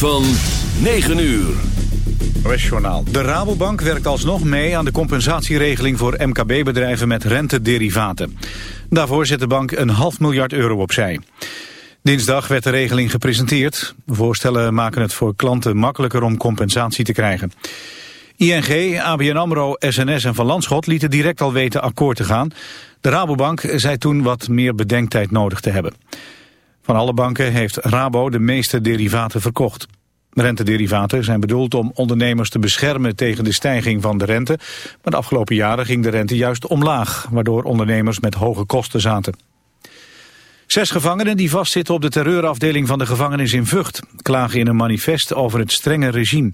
van 9 uur. De Rabobank werkt alsnog mee aan de compensatieregeling voor MKB-bedrijven met rentederivaten. Daarvoor zet de bank een half miljard euro opzij. Dinsdag werd de regeling gepresenteerd. voorstellen maken het voor klanten makkelijker om compensatie te krijgen. ING, ABN AMRO, SNS en Van Landschot lieten direct al weten akkoord te gaan. De Rabobank zei toen wat meer bedenktijd nodig te hebben. Van alle banken heeft Rabo de meeste derivaten verkocht. Rentederivaten zijn bedoeld om ondernemers te beschermen tegen de stijging van de rente. Maar de afgelopen jaren ging de rente juist omlaag, waardoor ondernemers met hoge kosten zaten. Zes gevangenen die vastzitten op de terreurafdeling van de gevangenis in Vught... klagen in een manifest over het strenge regime.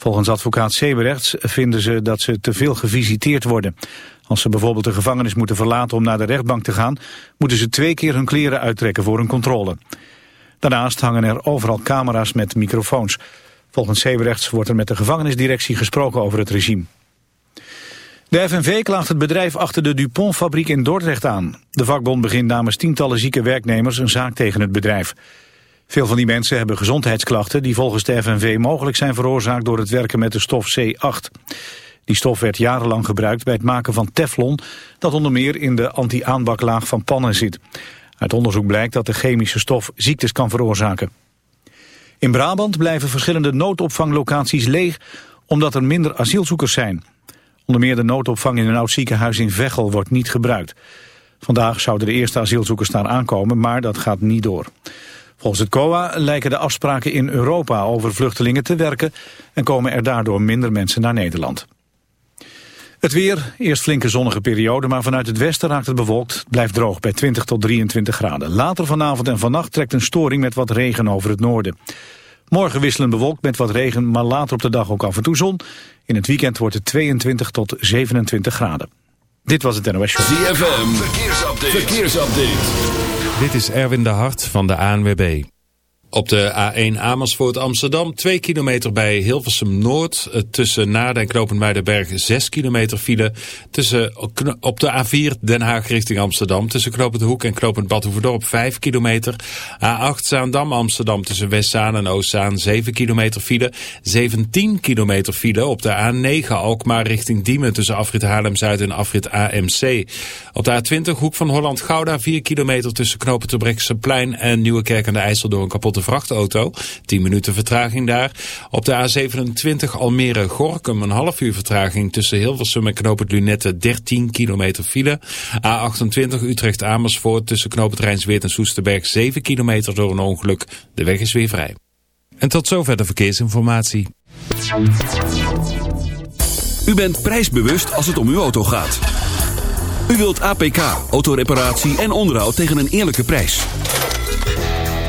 Volgens advocaat Seberechts vinden ze dat ze te veel gevisiteerd worden. Als ze bijvoorbeeld de gevangenis moeten verlaten om naar de rechtbank te gaan... moeten ze twee keer hun kleren uittrekken voor een controle. Daarnaast hangen er overal camera's met microfoons. Volgens Seberechts wordt er met de gevangenisdirectie gesproken over het regime. De FNV klaagt het bedrijf achter de Dupont-fabriek in Dordrecht aan. De vakbond begint namens tientallen zieke werknemers een zaak tegen het bedrijf. Veel van die mensen hebben gezondheidsklachten die volgens de FNV mogelijk zijn veroorzaakt door het werken met de stof C8. Die stof werd jarenlang gebruikt bij het maken van teflon, dat onder meer in de anti-aanbaklaag van pannen zit. Uit onderzoek blijkt dat de chemische stof ziektes kan veroorzaken. In Brabant blijven verschillende noodopvanglocaties leeg omdat er minder asielzoekers zijn. Onder meer de noodopvang in een oud ziekenhuis in Veghel wordt niet gebruikt. Vandaag zouden de eerste asielzoekers daar aankomen, maar dat gaat niet door. Volgens het COA lijken de afspraken in Europa over vluchtelingen te werken... en komen er daardoor minder mensen naar Nederland. Het weer, eerst flinke zonnige periode, maar vanuit het westen raakt het bewolkt. Blijft droog bij 20 tot 23 graden. Later vanavond en vannacht trekt een storing met wat regen over het noorden. Morgen wisselen bewolkt met wat regen, maar later op de dag ook af en toe zon. In het weekend wordt het 22 tot 27 graden. Dit was het NOS Show. ZFM, verkeersupdate. verkeersupdate. Dit is Erwin de Hart van de ANWB. Op de A1 Amersfoort Amsterdam, 2 kilometer bij Hilversum Noord. Eh, tussen Naarden en Knopenmuidenberg 6 kilometer file. Tussen, op de A4 Den Haag richting Amsterdam. Tussen Knopend Hoek en Knopend Badhoevedorp 5 kilometer. A8 Zaandam Amsterdam tussen Westzaan en Oostzaan 7 kilometer file. 17 kilometer file op de A9 Alkmaar richting Diemen. Tussen afrit Haarlem-Zuid en afrit AMC. Op de A20 Hoek van Holland-Gouda 4 kilometer tussen Knopen Plein en Nieuwekerk aan de IJssel door een kapotte vrachtauto. 10 minuten vertraging daar. Op de A27 Almere-Gorkum een half uur vertraging tussen Hilversum en Knoop Lunette 13 kilometer file. A28 Utrecht-Amersfoort tussen Knoop het Rijnsweert en Soesterberg 7 kilometer door een ongeluk. De weg is weer vrij. En tot zover de verkeersinformatie. U bent prijsbewust als het om uw auto gaat. U wilt APK, autoreparatie en onderhoud tegen een eerlijke prijs.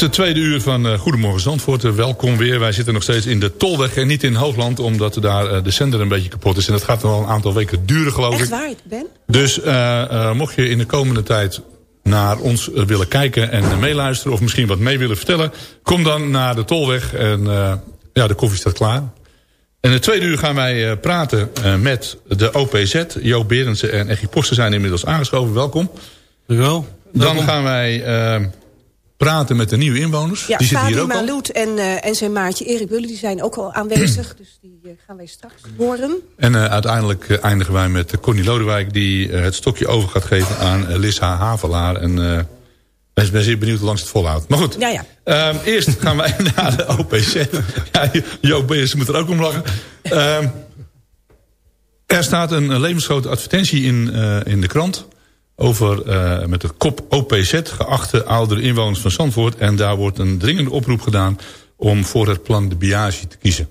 Het tweede uur van eh, Goedemorgen Zandvoort. Eh, welkom weer. Wij zitten nog steeds in de Tolweg en niet in Hoogland... omdat daar eh, de zender een beetje kapot is. En dat gaat wel een aantal weken duren, geloof Echt ik. waar, Ben? Dus eh, eh, mocht je in de komende tijd naar ons willen kijken en meeluisteren... of misschien wat mee willen vertellen... kom dan naar de Tolweg en eh, ja, de koffie staat klaar. In het tweede uur gaan wij praten eh, met de OPZ. Joop Berendsen en Eggy Poster zijn inmiddels aangeschoven. Welkom. Wel. Dan gaan wij praten met de nieuwe inwoners. Ja, die zitten hier ook en, eh, en zijn maatje Erik Bullen die zijn ook al aanwezig. dus die eh, gaan wij straks horen. En eh, uiteindelijk eindigen wij met uh, Connie Lodewijk... die het stokje over gaat geven aan uh, H. Havelaar. En uh, ben, zeer benieuwd hoe lang ze het volhoudt. Maar goed, Ja, ja. Ehm, eerst gaan wij naar de OPZ. ja, Joop Beers moet er ook om lachen. Ehm, er staat een levensgrote advertentie in, uh, in de krant... over uh, met de kop OPZ, geachte oudere inwoners van Zandvoort. En daar wordt een dringende oproep gedaan... om voor het plan de Biagi te kiezen.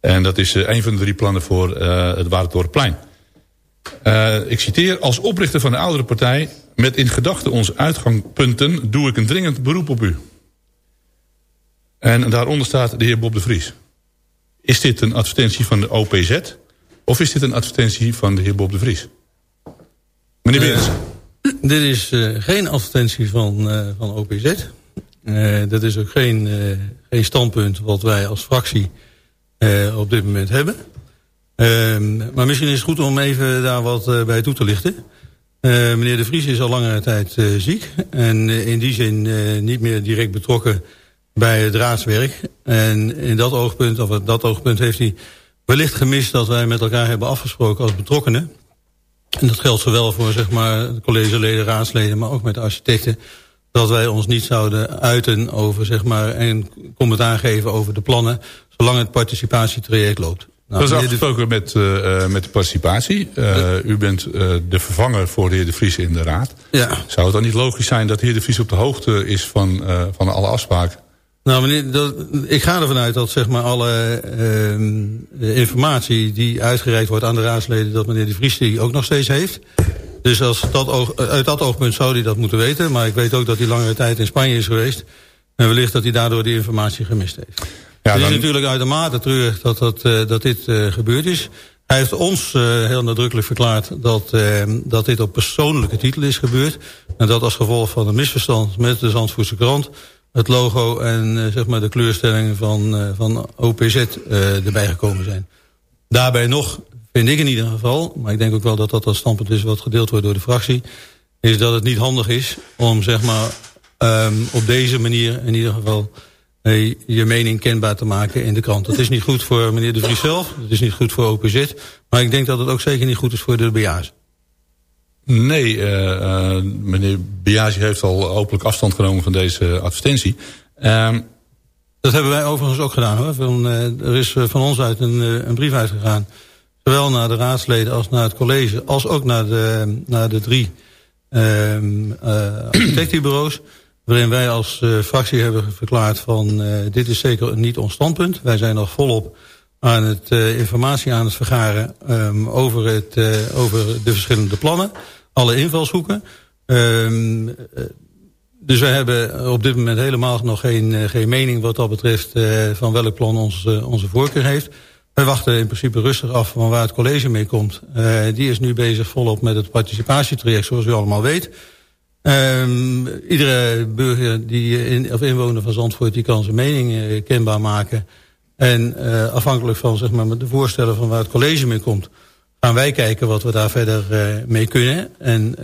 En dat is uh, een van de drie plannen voor uh, het Waardendorpplein. Uh, ik citeer, als oprichter van de oudere partij... met in gedachten onze uitgangspunten... doe ik een dringend beroep op u. En daaronder staat de heer Bob de Vries. Is dit een advertentie van de OPZ... of is dit een advertentie van de heer Bob de Vries? Meneer Berends. dit is uh, geen advertentie van, uh, van OPZ. Dat is ook geen, geen standpunt wat wij als fractie op dit moment hebben. Ehm, maar misschien is het goed om even daar wat bij toe te lichten. meneer De Vries is al langere tijd ziek. En in die zin niet meer direct betrokken bij het raadswerk. En in dat oogpunt, of dat oogpunt heeft hij wellicht gemist... dat wij met elkaar hebben afgesproken als betrokkenen. En dat geldt zowel voor zeg maar, de collegeleden, raadsleden... maar ook met de architecten dat wij ons niet zouden uiten over, zeg maar, en commentaar geven over de plannen, zolang het participatietraject loopt. Nou, dat is afgesproken de... met, uh, met de participatie. Uh, u bent uh, de vervanger voor de heer De Vries in de raad. Ja. Zou het dan niet logisch zijn dat de heer De Vries op de hoogte is van, van alle afspraken? Nou meneer, dat, ik ga ervan uit dat zeg maar alle informatie die uitgereikt wordt aan de raadsleden... dat meneer De Vries die ook nog steeds heeft. Dus als dat oog, uit dat oogpunt zou hij dat moeten weten. Maar ik weet ook dat hij langere tijd in Spanje is geweest. En wellicht dat hij daardoor die informatie gemist heeft. Ja, het is dan... natuurlijk uitermate treurig dat, dat, uh, dat dit uh, gebeurd is. Hij heeft ons uh, heel nadrukkelijk verklaard dat, dat dit op persoonlijke titel is gebeurd. En dat als gevolg van een misverstand met de Zandvoortse krant... het logo en zeg maar de kleurstelling van, van OPZ erbij gekomen zijn. Daarbij nog vind ik in ieder geval, maar ik denk ook wel dat dat dat standpunt is wat gedeeld wordt door de fractie, is dat het niet handig is om zeg maar um, op deze manier in ieder geval je mening kenbaar te maken in de krant. Dat is niet goed voor meneer De Vries zelf, dat is niet goed voor OPZ, maar ik denk dat het ook zeker niet goed is voor de BA's. Nee, uh, uh, meneer Biagi heeft al openlijk afstand genomen van deze advertentie. Um, dat hebben wij overigens ook gedaan hoor. Van, er is van ons uit een, een brief uitgegaan zowel naar de raadsleden als naar het college... als ook naar de, naar de drie uh, architectenbureaus... waarin wij als fractie hebben verklaard van... dit is zeker niet ons standpunt. Wij zijn nog volop aan het informatie aan het vergaren... Um, over, het, over de verschillende plannen. Alle invalshoeken. Um, dus wij hebben op dit moment helemaal nog geen, geen mening... wat dat betreft van welk plan ons, onze voorkeur heeft... Wij wachten in principe rustig af van waar het college mee komt. Die is nu bezig volop met het participatietraject, zoals u allemaal weet. Um, iedere burger die in, of inwoner van Zandvoort die kan zijn mening kenbaar maken. En uh, afhankelijk van zeg maar, de voorstellen van waar het college mee komt... gaan wij kijken wat we daar verder mee kunnen. En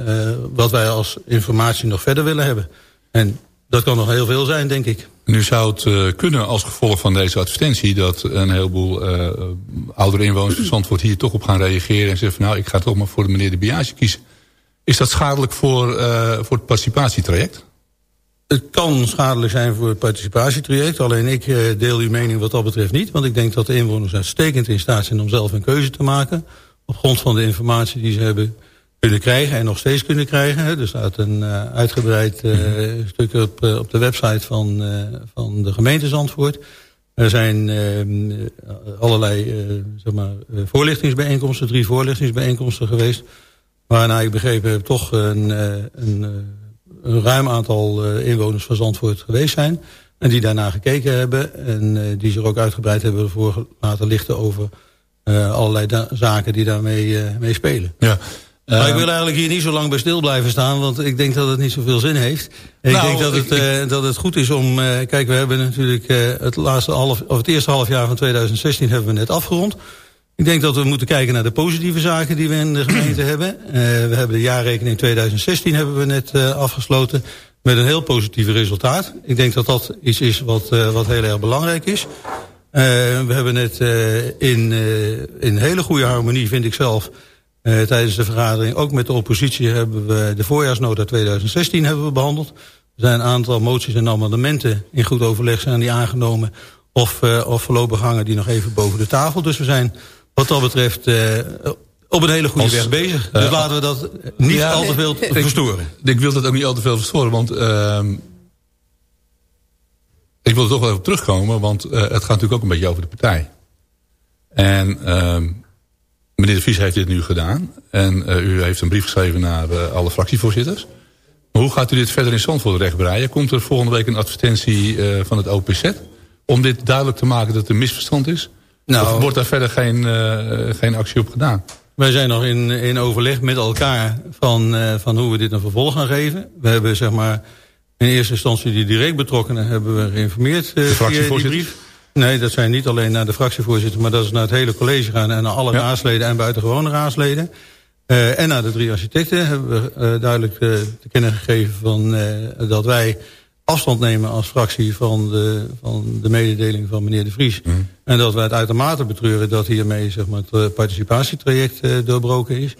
wat wij als informatie nog verder willen hebben. En dat kan nog heel veel zijn, denk ik. Nu zou het kunnen als gevolg van deze advertentie... dat een heleboel oudere inwoners van Zandvoort hier toch op gaan reageren... en zeggen van nou, ik ga toch maar voor de meneer de Biage kiezen. Is dat schadelijk voor, voor het participatietraject? Het kan schadelijk zijn voor het participatietraject. Alleen ik deel uw mening wat dat betreft niet. Want ik denk dat de inwoners uitstekend in staat zijn om zelf een keuze te maken. Op grond van de informatie die ze hebben kunnen krijgen en nog steeds kunnen krijgen. Er staat een uh, uitgebreid uh, stuk op, op de website van, van de gemeente Zandvoort. Er zijn allerlei zeg maar, voorlichtingsbijeenkomsten, drie voorlichtingsbijeenkomsten geweest. Waarna ik begrepen heb toch een, een een ruim aantal eh, inwoners van Zandvoort geweest zijn. En die daarna gekeken hebben. En eh, die zich ook uitgebreid hebben voor laten lichten over eh, allerlei zaken die daarmee mee spelen. Ja. Maar ik wil eigenlijk hier niet zo lang bij stil blijven staan, want ik denk dat het niet zoveel zin heeft. En Nou, ik denk dat het, ik- dat het goed is om... kijk, we hebben natuurlijk het, laatste half, of het eerste half jaar van 2016 hebben we net afgerond. Ik denk dat we moeten kijken naar de positieve zaken die we in de gemeente hebben. Eh, we hebben de jaarrekening 2016 hebben we net eh, afgesloten met een heel positief resultaat. Ik denk dat dat iets is wat, eh, wat heel erg belangrijk is. We hebben net in, in hele goede harmonie, vind ik zelf... tijdens de vergadering, ook met de oppositie... hebben we de voorjaarsnota 2016 hebben we behandeld. Er zijn een aantal moties en amendementen in goed overleg zijn die aangenomen... of, of voorlopig hangen die nog even boven de tafel. Dus we zijn wat dat betreft eh, op een hele goede Als- weg bezig. eh, Dus laten we dat niet Ja, al te veel verstoren. Ik wil dat ook niet al te veel verstoren, want... ehm, ik wil er toch wel even op terugkomen, want eh, het gaat natuurlijk ook een beetje over de partij. En ehm, meneer De Vries heeft dit nu gedaan. En eh, u heeft een brief geschreven naar eh, alle fractievoorzitters. Maar hoe gaat u dit verder in Zandvoort rechtbreien? Komt er volgende week een advertentie eh, van het OPZ? Om dit duidelijk te maken dat een misverstand is? Nou- of wordt daar verder geen, eh, geen actie op gedaan? Wij zijn nog in, in overleg met elkaar van, eh, van hoe we dit een vervolg gaan geven. We hebben zeg maar in eerste instantie die direct betrokkenen hebben we geïnformeerd die fractievoorzitters? brief. Nee, dat zijn niet alleen naar de fractievoorzitter, maar dat is naar het hele college gaan en naar alle Ja. raadsleden en buitengewone raadsleden. En naar de drie architecten hebben we duidelijk te kennen gegeven van, dat wij afstand nemen als fractie van de, van de mededeling van meneer De Vries. En dat wij het uitermate betreuren dat hiermee zeg maar, het eh, participatietraject eh, doorbroken is.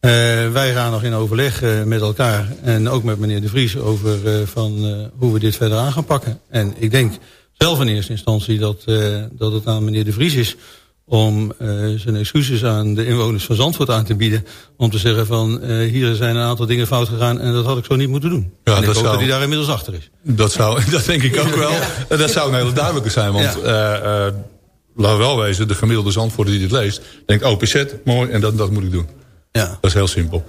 Eh, wij gaan nog in overleg met elkaar en ook met meneer De Vries over van, hoe we dit verder aan gaan pakken. En ik denk zelf in eerste instantie dat, dat het aan meneer De Vries is om eh, zijn excuses aan de inwoners van Zandvoort aan te bieden. Om te zeggen van eh, hier zijn een aantal dingen fout gegaan en dat had ik zo niet moeten doen. Ja, en ik dat hoop zou- dat hij daar inmiddels achter is. Dat, zou, dat denk ik ook wel. En Dat zou een hele duidelijke zijn. Want eh eh, laten we wel wezen, de gemiddelde zandvoorder die dit leest... denkt OPZ, mooi, en dat, dat moet ik doen. Ja. Dat is heel simpel.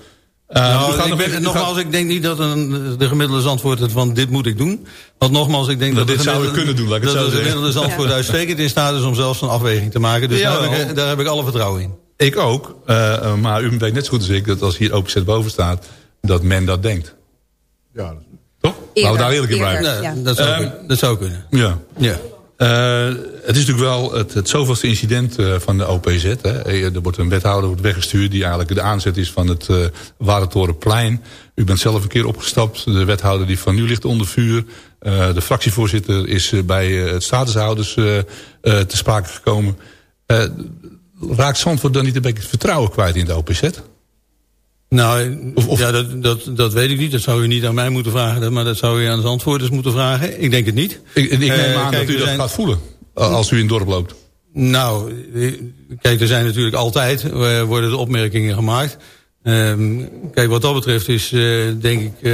Eh, Nou, gaat ik nog ben- nogmaals, gaat- ik denk niet dat een, de gemiddelde zandvoort het van dit moet ik doen. Want nogmaals, ik denk Nou, dat, dit de zou ik gemiddelde- kunnen doen, laat ik het dat zo de gemiddelde zandvoort uitstekend in staat is om zelfs een afweging te maken. Dus daar heb, ik, daar heb ik alle vertrouwen in. Ik ook, eh, eh, maar u weet net zo goed als ik... dat als hier OPZ boven staat, dat men dat denkt. Ja, Toch? Laten we daar eerlijk in blijven. Nee, Ja. dat, zou Ehm, kunnen. dat zou kunnen. Ja. Ja. Eh, het is natuurlijk wel het, het zoveelste incident eh, van de OPZ. Hè. Eh, Er wordt een wethouder wordt weggestuurd die eigenlijk de aanzet is van het uh, Warentorenplein. U bent zelf een keer opgestapt. De wethouder die van nu ligt onder vuur. Uh, de fractievoorzitter is uh, bij uh, het statushouders uh, uh, te sprake gekomen. Uh, raakt Zandvoort dan niet een beetje het vertrouwen kwijt in de OPZ? Nou, Of- of- ja, dat, dat, dat weet ik niet. Dat zou u niet aan mij moeten vragen, maar dat zou u aan de antwoorders moeten vragen. Ik denk het niet. Ik, ik neem Eh, aan kijk, dat u er dat zijn- gaat voelen. Als u in het dorp loopt. Nou, eh, kijk, er zijn natuurlijk altijd eh, worden de opmerkingen gemaakt. Ehm, kijk, wat dat betreft is, eh, denk ik, eh,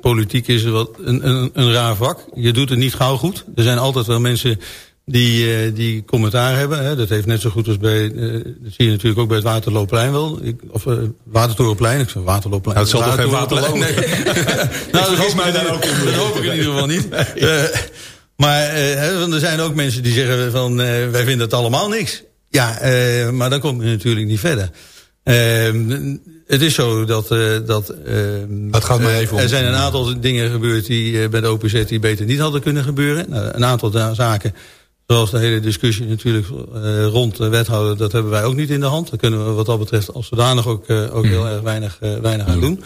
politiek is wat een, een, een raar vak. Je doet het niet gauw goed. Er zijn altijd wel mensen die, eh, die commentaar hebben. Hè. Dat heeft net zo goed als bij, eh, dat zie je natuurlijk ook bij het Waterloopplein wel. Ik, of uh, Watertorenplein, ik zeg Waterloopplein. Nou, het zal toch geen Nee. nou, dat hoop mij daar ook in. Dat hoop ik in ieder geval niet. Eh, maar eh, hè, want er zijn ook mensen die zeggen van eh, wij vinden het allemaal niks. Ja, eh, maar dan kom je natuurlijk niet verder. Eh, het is zo dat... eh, dat eh, Het gaat maar even om- Er zijn een aantal dingen gebeurd die eh, bij de OPZ die beter niet hadden kunnen gebeuren. Nou, een aantal zaken, zoals de hele discussie natuurlijk eh, rond de wethouder... dat hebben wij ook niet in de hand. Daar kunnen we wat dat betreft als zodanig ook, eh, ook heel erg weinig, eh, weinig aan doen.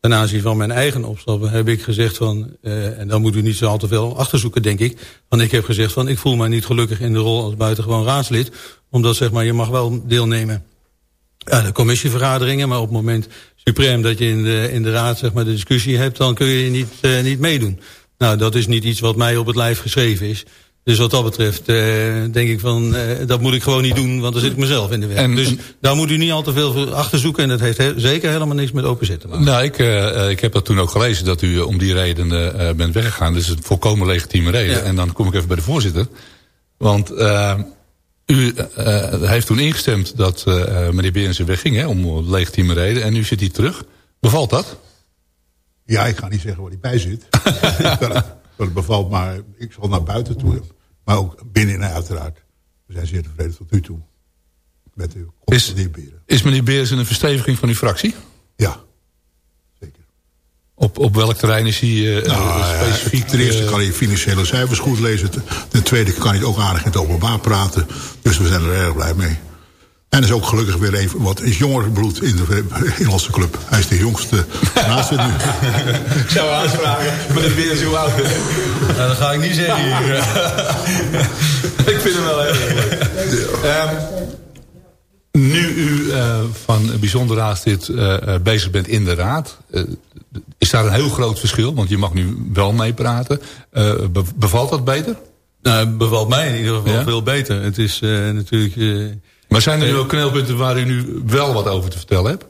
Ten aanzien van mijn eigen opstappen heb ik gezegd van... Uh, en dan moet u niet zo al te veel achterzoeken, denk ik. Want ik heb gezegd van, ik voel mij niet gelukkig in de rol als buitengewoon raadslid. Omdat, zeg maar, je mag wel deelnemen aan de commissievergaderingen... maar op het moment suprem dat je in de, in de raad zeg maar, de discussie hebt... dan kun je niet, uh, niet meedoen. Nou, dat is niet iets wat mij op het lijf geschreven is. Dus wat dat betreft uh, denk ik van, uh, dat moet ik gewoon niet doen, want dan zit ik mezelf in de weg. En, dus en, daar moet u niet al te veel achter zoeken en dat heeft he zeker helemaal niks met OPZ te maken. Nou, ik, uh, ik heb dat toen ook gelezen, dat u om die reden uh, bent weggegaan. Dus een volkomen legitieme reden. Ja. En dan kom ik even bij de voorzitter. Want u heeft toen ingestemd dat meneer Berensen wegging, hè, om legitieme reden. En nu zit hij terug. Bevalt dat? Ja, ik ga niet zeggen waar hij bij zit. dat, bevalt, maar ik zal naar buiten toe. Maar ook binnenin uiteraard. We zijn zeer tevreden tot nu toe. Met de Is, Beren. is meneer Beers een versteviging van uw fractie? Ja. Op, op welk terrein is hij eh, Nou, eh, ja, specifiek? ten eerste eh, kan hij financiële cijfers goed lezen. Ten tweede kan hij ook aardig in het openbaar praten. Dus we zijn er erg blij mee. En is ook gelukkig weer even wat is jonger bloed in de in onze club. Hij is de jongste naast het nu. Ik zou aanvragen, meneer Beers, hoe oud Nou, dat ga ik niet zeggen hier. ik vind hem wel heel leuk. Ehm, nu u eh, van bijzonder raadslid eh, eh, bezig bent in de raad... eh, is daar een heel groot verschil? Want je mag nu wel meepraten. Eh, be- bevalt dat beter? Nou, bevalt mij in ieder geval Ja? veel beter. Het is eh, natuurlijk... Maar zijn er nu ook knelpunten waar u nu wel wat over te vertellen hebt?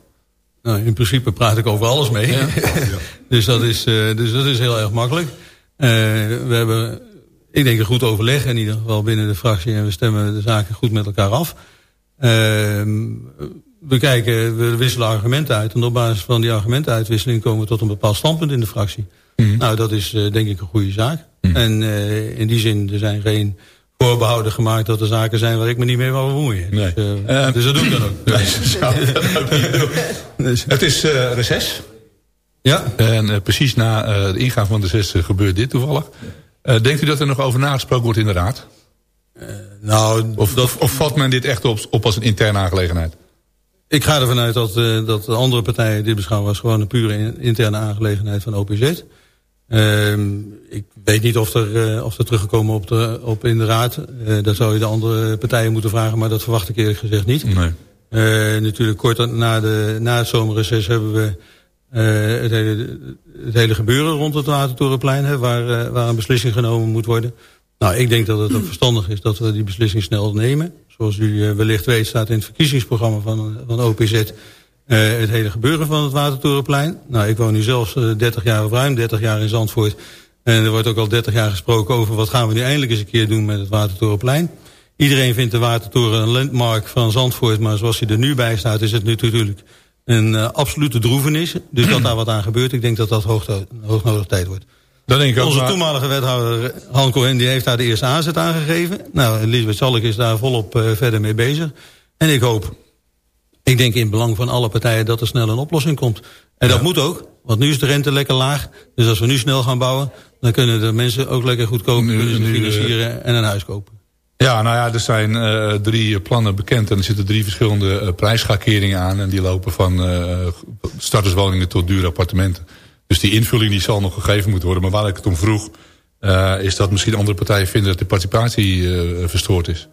Nou, in principe praat ik over alles mee. dus, dat is, eh, dus dat is heel erg makkelijk. Eh, we hebben, ik denk, een goed overleg in ieder geval binnen de fractie. En we stemmen de zaken goed met elkaar af. Ehm, we kijken, we wisselen argumenten uit. En op basis van die argumentenuitwisseling komen we tot een bepaald standpunt in de fractie. Nou, dat is eh, denk ik een goede zaak. En eh, in die zin, er zijn geen voorbehouden gemaakt dat er zaken zijn waar ik me niet mee wil bemoeien. Dus, eh, Eh, dus dat doe ik dan ook. Nee, ze zouden dat ook niet doen. Het is eh reces. Ja. En precies na de ingang van de zes gebeurt dit toevallig. Denkt u dat er nog over nagesproken wordt in de raad? Nou, Of, of, of vat men dit echt op, op als een interne aangelegenheid? Ik ga ervan uit dat, dat de andere partijen dit beschouwen als gewoon een pure in- interne aangelegenheid van OPZ. Ehm, ik weet niet of er, eh, of er teruggekomen op, de, op in de raad. Eh dat zou je de andere partijen moeten vragen, maar dat verwacht ik eerlijk gezegd niet. Nee. Eh, natuurlijk kort na, de, na het zomerreces hebben we het, hele, het hele gebeuren rond het Watertorenplein, hè, waar, waar een beslissing genomen moet worden. Nou, ik denk dat het ook verstandig is dat we die beslissing snel nemen. Zoals u wellicht weet staat in het verkiezingsprogramma van, van OPZ eh, het hele gebeuren van het Watertorenplein. Nou, ik woon nu zelfs eh, 30 jaar of ruim 30 jaar in Zandvoort. En er wordt ook al 30 jaar gesproken over wat gaan we nu eindelijk eens een keer doen met het Watertorenplein. Iedereen vindt de Watertoren een landmark van Zandvoort, maar zoals hij er nu bij staat is het natuurlijk een eh, absolute droevenis. Dus dat daar wat aan gebeurt, ik denk dat dat hoog, hoog nodig tijd wordt. Dan denk ik ook Onze toenmalige wethouder Han Cohen die heeft daar de eerste aanzet aangegeven. Nou, Elisabeth Zalk is daar volop eh, verder mee bezig. En ik hoop, ik denk in het belang van alle partijen dat er snel een oplossing komt. En dat moet ook, want nu is de rente lekker laag. Dus als we nu snel gaan bouwen, dan kunnen de mensen ook lekker goedkoop eh, financieren en een huis kopen. Ja, nou ja, er zijn eh, drie plannen bekend en er zitten drie verschillende eh, prijsschakeringen aan. En die lopen van eh, starterswoningen tot dure appartementen. Dus die invulling die zal nog gegeven moeten worden. Maar waar ik het om vroeg, is dat misschien andere partijen vinden dat de participatie verstoord is.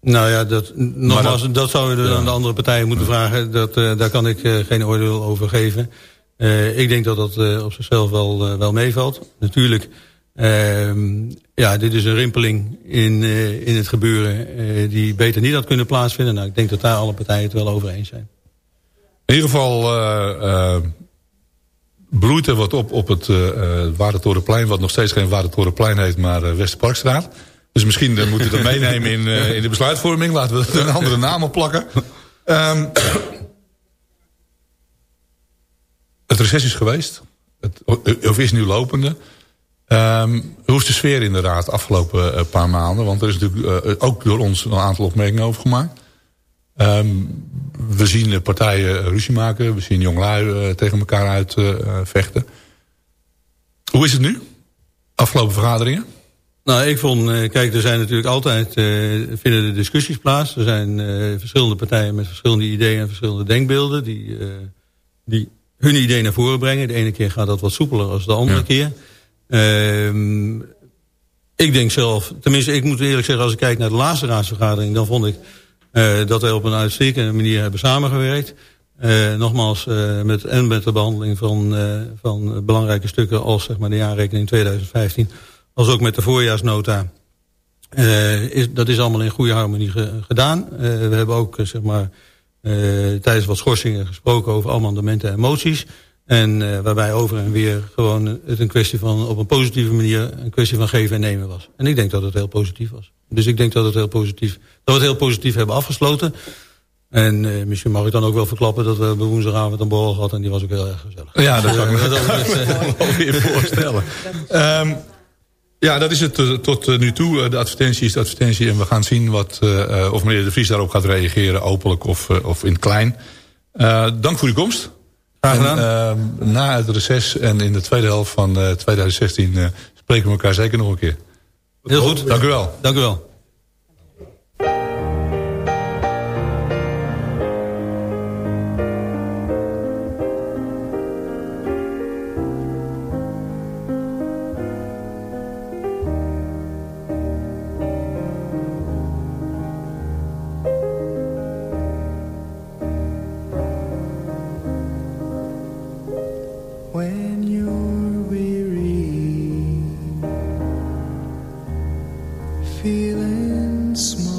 Nou ja, dat, nogmaals, dat- dat, zou je dan aan de andere partijen moeten vragen. Dat, eh, daar kan ik eh, geen oordeel over geven. Eh, ik denk dat dat op zichzelf wel, wel meevalt. Natuurlijk, ehm, ja, dit is een rimpeling in, in het gebeuren die beter niet had kunnen plaatsvinden. Nou, ik denk dat daar alle partijen het wel over eens zijn. In ieder geval bloeit er wat op op het Watertorenplein... wat nog steeds geen Watertorenplein heet, maar Westerparkstraat. Dus misschien eh, moeten we dat meenemen in, eh, in de besluitvorming. Laten we er een andere naam op plakken. Ehm, het reces is geweest. Het, of is nu lopende. Ehm, hoe is de sfeer in de afgelopen eh, paar maanden? Want er is natuurlijk eh, ook door ons een aantal opmerkingen over gemaakt. Ehm, we zien partijen ruzie maken. We zien jonglui eh, tegen elkaar uitvechten. Hoe is het nu? Afgelopen vergaderingen? Nou, ik vond, eh, kijk, er zijn natuurlijk altijd, eh, vinden de discussies plaats. Er zijn eh, verschillende partijen met verschillende ideeën en verschillende denkbeelden die, die hun idee naar voren brengen. De ene keer gaat dat wat soepeler als de andere Ja. keer. Ehm, ik denk zelf, tenminste ik moet eerlijk zeggen, als ik kijk naar de laatste raadsvergadering, dan vond ik dat wij op een uitstekende manier hebben samengewerkt. Nogmaals, met, en met de behandeling van, van belangrijke stukken als zeg maar, de jaarrekening 2015, als ook met de voorjaarsnota. Eh, is, dat is allemaal in goede harmonie ge- gedaan. Eh, we hebben ook eh, zeg maar, tijdens wat schorsingen gesproken over amendementen en moties. En waarbij over en weer gewoon het een kwestie van op een positieve manier een kwestie van geven en nemen was. En ik denk dat het heel positief was. Dus ik denk dat, het heel positief, dat we het heel positief hebben afgesloten. En eh, misschien mag ik dan ook wel verklappen dat we woensdagavond een borrel gehad. En die was ook heel erg gezellig. Ja, dat kan ik me dat weer voorstellen. Ehm, ja, dat is het eh, tot eh, nu toe. Eh, De advertentie is de advertentie. En we gaan zien wat, of meneer De Vries daarop gaat reageren. Openlijk of, of in het klein. Eh, dank voor uw komst. Graag gedaan. En, ehm, na het reces en in de tweede helft van eh, 2016 eh, spreken we elkaar zeker nog een keer. Heel goed. Dank u wel. Dank u wel. and small.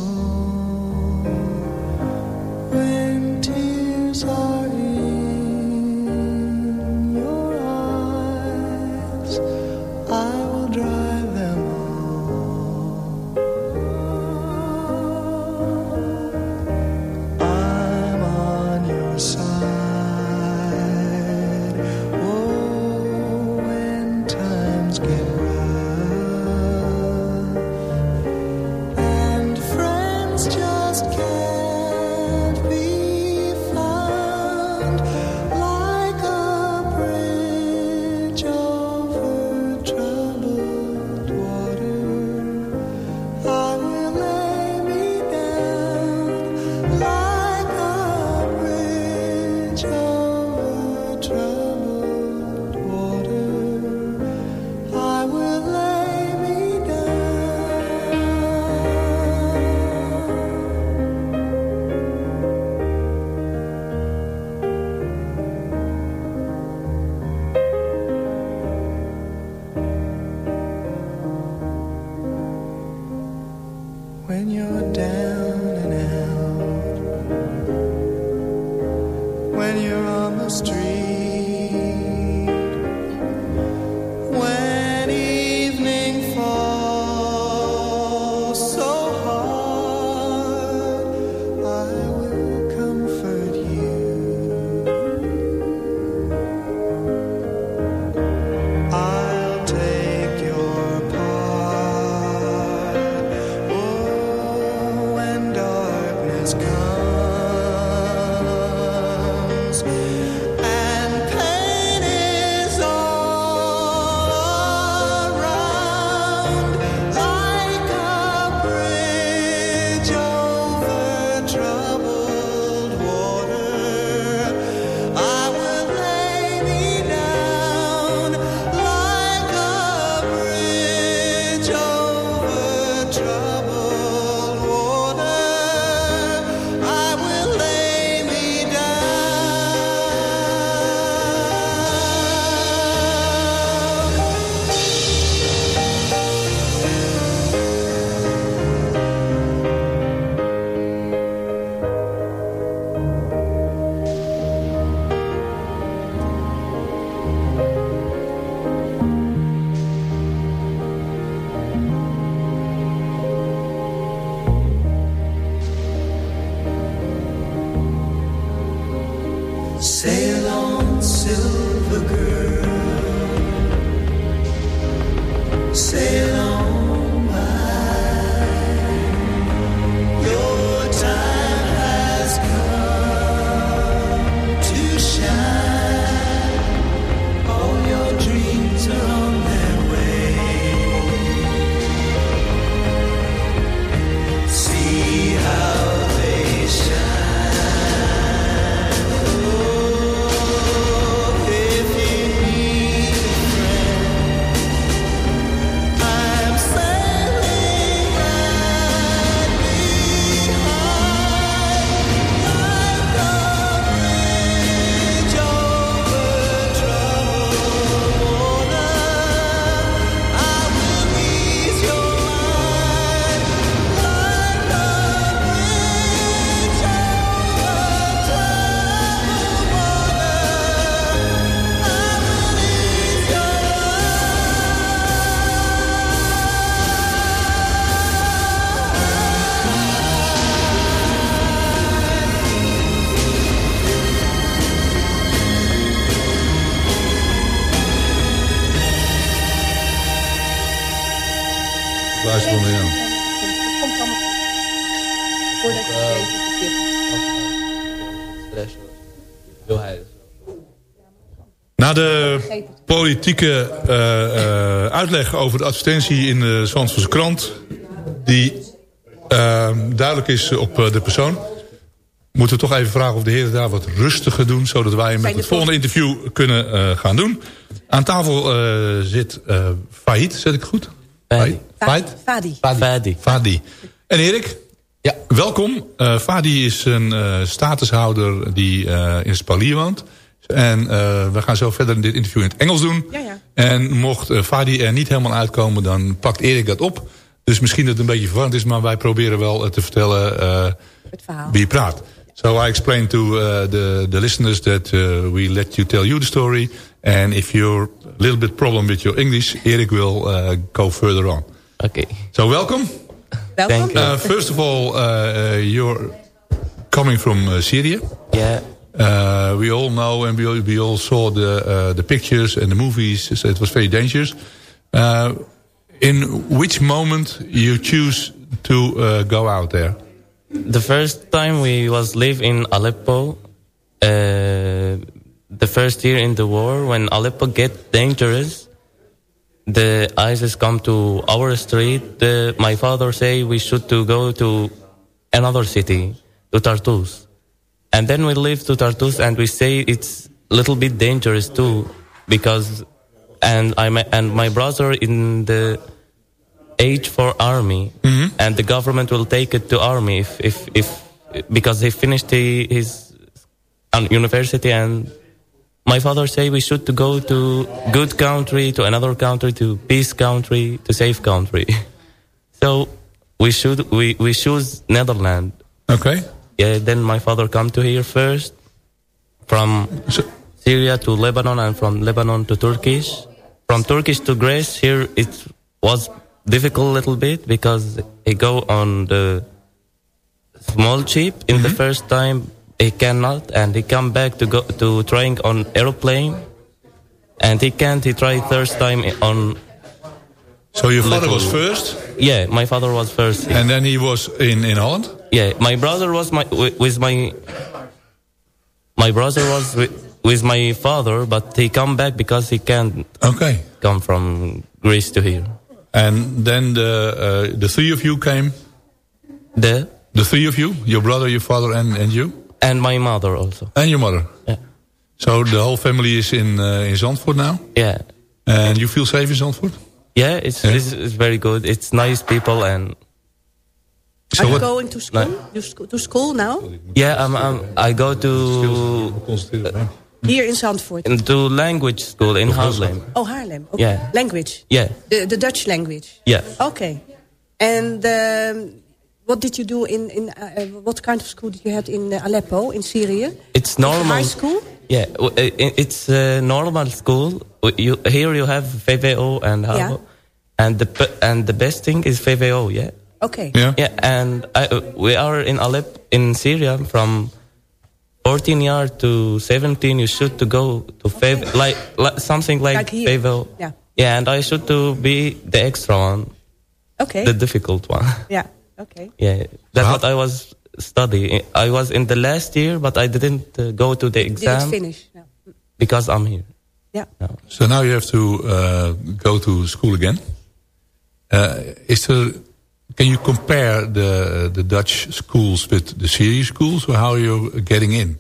Politieke eh, eh, uitleg over de advertentie in de Zandvoortse krant... die eh, duidelijk is op eh, de persoon... moeten we toch even vragen of de heren daar wat rustiger doen... zodat wij met het volgende interview kunnen eh, gaan doen. Aan tafel eh, zit eh Faid, zet ik goed? Faid? Fadi. Fadi. Fadi. En Erik? Ja. Welkom. Eh Fadi is een eh, statushouder die eh, in Spalier woont. En eh, we gaan zo verder in dit interview in het Engels doen. Ja, ja. En mocht eh, Fadi er niet helemaal uitkomen, dan pakt Erik dat op. Dus misschien dat het een beetje verwarrend is, maar wij proberen wel eh, te vertellen eh, Het verhaal. wie praat. So I explain to uh, the, the listeners that uh, we let you tell you the story. And if you're a little bit problem with your English, Erik will uh, go further on. Okay. So welcome. You. Uh, first of all, uh, uh, you're coming from uh, Syria. Yeah. Uh, we all know and we all, we all saw the uh, the pictures and the movies. So it was very dangerous. Uh, in which moment you choose to uh, go out there? The first time we was live in Aleppo, the first year in the war, when Aleppo get dangerous, the ISIS come to our street. The, my father say we should to go to another city, to Tartus. And then we leave to Tartus and we say it's a little bit dangerous too, because, and I and my brother in the age for army, mm-hmm. and the government will take it to army if if, if because he finished he, his university and my father say we should to go to good country to another country to peace country to safe country. So we should we we choose netherlands. Okay. Yeah then my father come to here first from syria to lebanon and from lebanon to turkish. From turkish to greece here it was difficult a little bit because he go on the small ship. In the mm-hmm. first time he cannot and he come back to go to trying on aeroplane. And he can't he try third time on So your father was first, yeah my father was first. And then he was in, in Holland? Yeah my brother was my with my my brother was with, with my father but he come back because he can't Okay. come from greece to here And then the, uh, the three of you came? the The three of you? Your brother, your father, and, and you? and my mother also And your mother? Yeah. So the whole family is in, uh, in Zandvoort now? yeah And you feel safe in Zandvoort? yeah it's It's, it's very good it's nice people and So Are you going to school? Nee. You sco- to school now? yeah I'm, I'm, i go to Hier in Zandvoort. to language school in Haarlem. Oh, Haarlem. Okay. Yeah. Language. Yeah, The, the Dutch language. yeah. Okay. And um, what did you do in, in uh, uh, what kind of school did you have in uh, Aleppo, in Syria? It's normal. High school? Yeah, w- i- i- it's a normal school. You, here you have VWO and HAVO. Yeah. And the and the best thing is VWO, yeah. Okay. Yeah? Yeah, and I, uh, we are in Aleppo, in Syria, from 14 years to 17. You should to go to VW, like, like something like, Like here. VWO. Yeah. Yeah, and I should to be the extra one, Okay. the difficult one. yeah. Okay. Yeah, that's How- what I was studying. I was in the last year, but I didn't uh, go to the Did exam it finish? Yeah. because I'm here. Yeah. So now you have to uh, go to school again. Uh, is there, can you compare the the Dutch schools with the Syrian schools, or how you're getting in?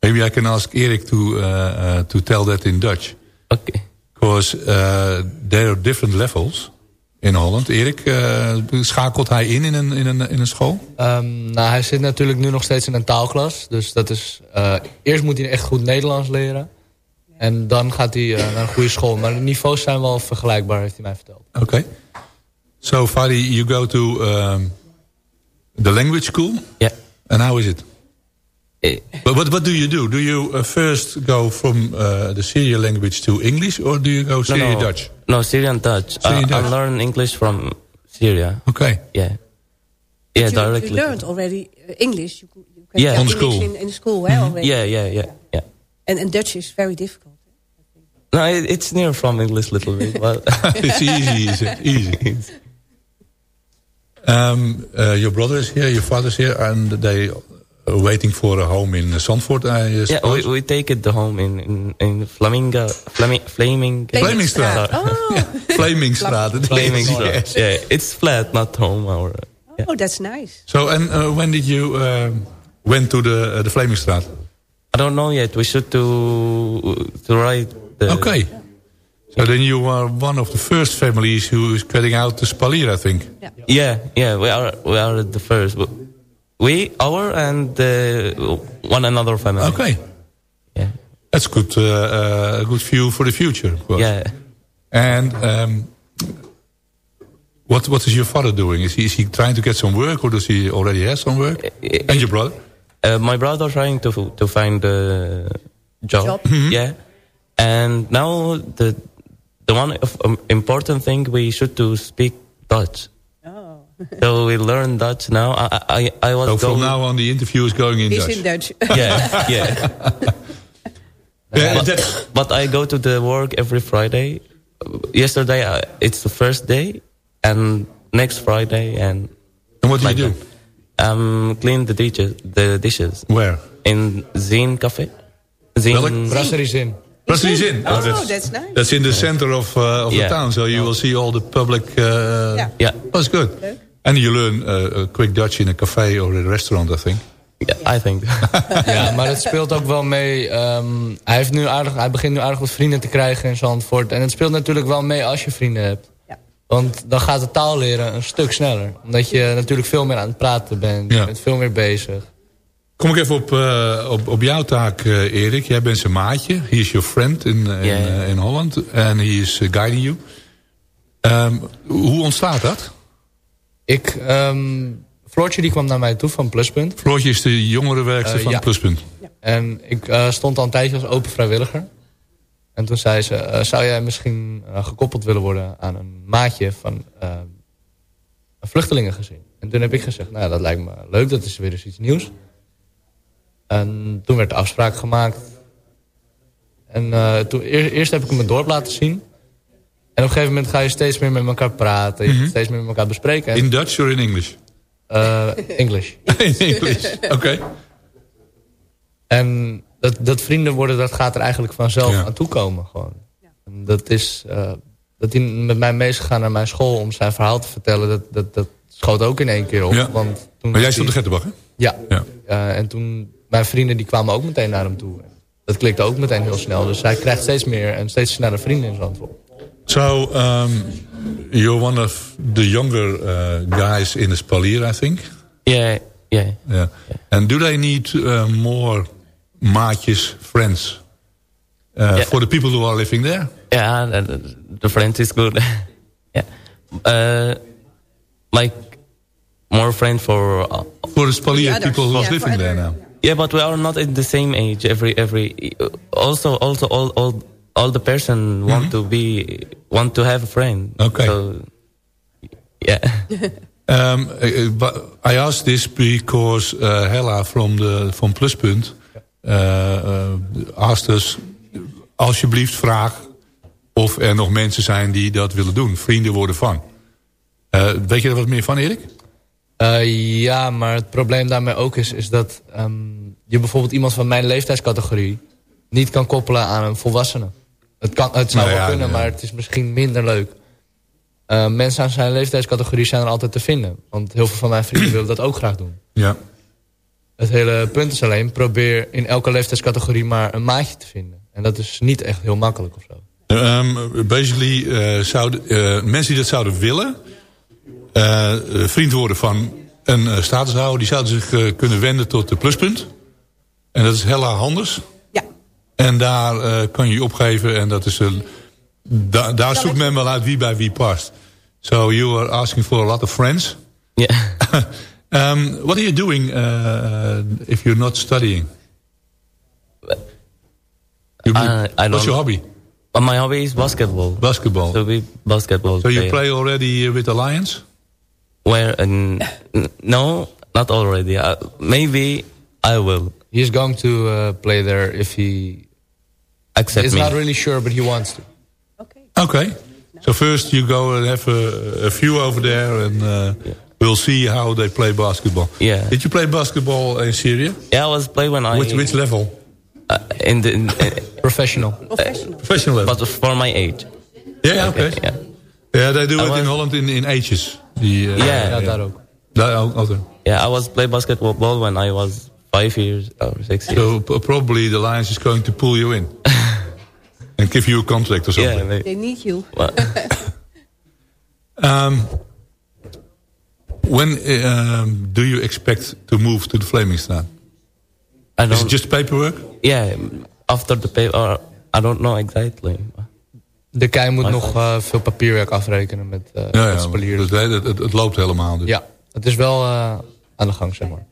Maybe I can ask Erik to uh, uh, to tell that in Dutch, Okay. because uh, there are different levels in Holland. Erik, uh, schakelt hij in in een in een in een school? Ehm, nou, hij zit natuurlijk nu nog steeds in een taalklas. Dus dat is... eh, eerst moet hij echt goed Nederlands leren. En dan gaat hij eh, naar een goede school. Maar de niveaus zijn wel vergelijkbaar, heeft hij mij verteld. Okay. So Fadi, you go to um, the language school, Yeah. and how is it? Eh, But what, what do you do? Do you uh, first go from uh, the Syrian language to English, or do you go no, Syrian no, Dutch? No, Syrian Dutch. Syrian I, Dutch. I learn English from Syria. Okay. Yeah. Yeah, you, directly. You learned already uh, English. You, you can Yeah. On English school. In, in school, eh, already. Yeah, yeah, yeah, yeah. And, and Dutch is very difficult. No, it, it's near from English a little bit, but it's easy, is it? Easy. Um, uh, your brother is here, your father is here, and they are waiting for a home in Zandvoort, I Yeah, we, we take it the home in in, in Flamingo, Flaming, Flaming, Vlemingstraat. Oh, Vlemingstraat. het Flamingstraat. Yes. Yeah, it's flat, not home. Or oh, that's nice. So, and uh, when did you uh, went to the uh, the Vlemingstraat? I don't know yet. We should to to write. The, Okay. So then you are one of the first families who is getting out the Spalier, I think. Yeah, yeah. yeah We are we are the first. We our and uh, one another family. Okay. Yeah. That's good. Uh, uh, a good view for the future, of course. Yeah. And um, what what is your father doing? Is he is he trying to get some work, or does he already have some work? And your brother? Uh, my brother trying to to find a job. Job. Yeah, and now the the one um, important thing we should to speak Dutch. Oh. So we learn Dutch now. I I, I was So from going- now on, the interview is going in He's Dutch. in Dutch. yeah, yeah. Yeah, but, but I go to the work every Friday. Yesterday uh, it's the first day, and next Friday and. And what do like you do? that. Um, clean the dishes. The dishes Where? in Zine Cafe. Zine. Welk? Brasserie Zin. Brasserie Zin. Oh, that's nice. That's in the center of, uh, of Yeah. the town, so you will see all the public. Uh, Yeah. Yeah, That's good. And you learn uh, a quick Dutch in a cafe or a restaurant, I think. yeah, I think. Ja, maar het speelt ook wel mee. ehm, hij, heeft nu aardig, hij begint nu aardig wat vrienden te krijgen in Zandvoort. En het speelt natuurlijk wel mee als je vrienden hebt. Ja. Want dan gaat het taal leren een stuk sneller. Omdat je natuurlijk veel meer aan het praten bent. Ja. Je bent veel meer bezig. Kom ik even op, eh, op, op jouw taak, eh, Erik. Jij bent zijn maatje. He is your friend in, in, eh, in Holland. En he is guiding you. Ehm, hoe ontstaat dat? Ik, ehm Floortje die kwam naar mij toe van Pluspunt. Floortje is de jongerenwerkster Eh, van ja. Pluspunt. En ik eh, stond al een tijdje als open vrijwilliger. En toen zei ze, zou jij misschien gekoppeld willen worden aan een maatje van een vluchtelingengezin? En toen heb ik gezegd, nou dat lijkt me leuk, dat is weer eens iets nieuws. En toen werd de afspraak gemaakt. En eh, toen, eer- eerst heb ik hem het dorp laten zien. En op een gegeven moment ga je steeds meer met elkaar praten. Je gaat steeds meer met elkaar bespreken. En, In Dutch or in English? eh, English. in English. Oké. En dat, dat vrienden worden, dat gaat er eigenlijk vanzelf Ja. aan toe komen. Gewoon. En dat is eh, dat hij met mij mee is gegaan naar mijn school om zijn verhaal te vertellen. Dat, dat, dat schoot ook in één keer op. Ja. Want toen Maar jij stond de Gettenbach, hè? Ja. Ja. En toen, mijn vrienden die kwamen ook meteen naar hem toe. Dat klikte ook meteen heel snel. Dus hij krijgt steeds meer en steeds sneller vrienden in Zandvoort. So, um, you're one of the younger uh, guys in the Spalier, I think. yeah, yeah. Yeah. And do they need uh, more maatjes, friends? Uh, Yeah. For the people who are living there? Yeah, the, the- the friend is good. yeah, uh, like more friend for. Uh, For the Spalier people who are Yeah, living there now? Yeah, but we are not in the same age. Every every. Also, also, all all all the person want to be want to have a friend. Okay. So, yeah. Um, uh, but I asked this because uh, Hella from the from Pluspunt uh, uh, asked us: alsjeblieft vraag of er nog mensen zijn die dat willen doen, vrienden worden van. Uh, weet je er wat meer van, Erik? Eh, ja, maar het probleem daarmee ook is, is dat ehm, je bijvoorbeeld iemand van mijn leeftijdscategorie niet kan koppelen aan een volwassene. Het, kan, het zou Nou wel ja, kunnen, ja. maar het is misschien minder leuk. Eh, mensen aan zijn leeftijdscategorie zijn er altijd te vinden. Want heel veel van mijn vrienden willen dat ook graag doen. Ja. Het hele punt is alleen, probeer in elke leeftijdscategorie maar een maatje te vinden. En dat is niet echt heel makkelijk of zo. Um, basically, eh, zouden, mensen die dat zouden willen... eh, eh, vriend worden van een eh, statushouder... die zouden zich eh, kunnen wenden tot de pluspunt. En dat is Hella Handers. Ja. En daar eh, kan je je opgeven. En dat is een, da- daar zoekt men wel uit wie bij wie past. So you are asking for a lot of friends. Yeah. um, what are you doing uh, if you're not studying? You- Uh, I what's your hobby? My hobby is basketball. Basketball. So we basketball. So you play already uh, with the Lions? Where? Uh, n- no, not already. Uh, maybe I will He's going to uh, play there if he... accept He's me. not really sure, but he wants to. Okay. Okay. So first you go and have a, a few over there and uh, will see how they play basketball. Yeah. Did you play basketball in Syria? Yeah, I was playing when I... Which, which level? Uh, in the... In, uh, Professional. Professional. Professional level. but for my age. yeah, okay. Yeah. Yeah, they do I it in Holland in, in ages. Die, uh, Yeah. Ja, daar ook. Daar ook altijd. Yeah, I was play basketball when I was five years or six years. So probably the Lions is going to pull you in. and give you a contract or something. yeah, maybe. They need you. Um, when um, do you expect to move to the Flamingstraat? I Is don't... it just paperwork? Yeah, after the paper, I don't know exactly. De kei moet Maar- nog eh, veel papierwerk afrekenen met, eh Ja, met ja scholieren. het, het, het, het loopt helemaal. Dus. Ja, het is wel eh, aan de gang, zeg maar.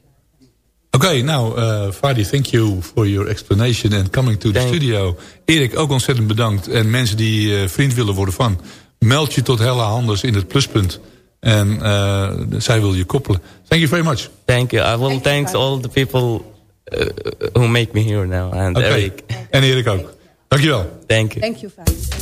Oké, nou, uh, Fadi, thank you for your explanation and coming to the Thank- studio. Erik, ook ontzettend bedankt. En mensen die eh, vriend willen worden van... meld je tot Hella Handels in het pluspunt. En eh, zij wil je koppelen. Thank you very much. Thank you. I will thanks all the people uh, who make me here now. And Eric. en Erik ook. Dankjewel. Thank you. Thank you, Fadi.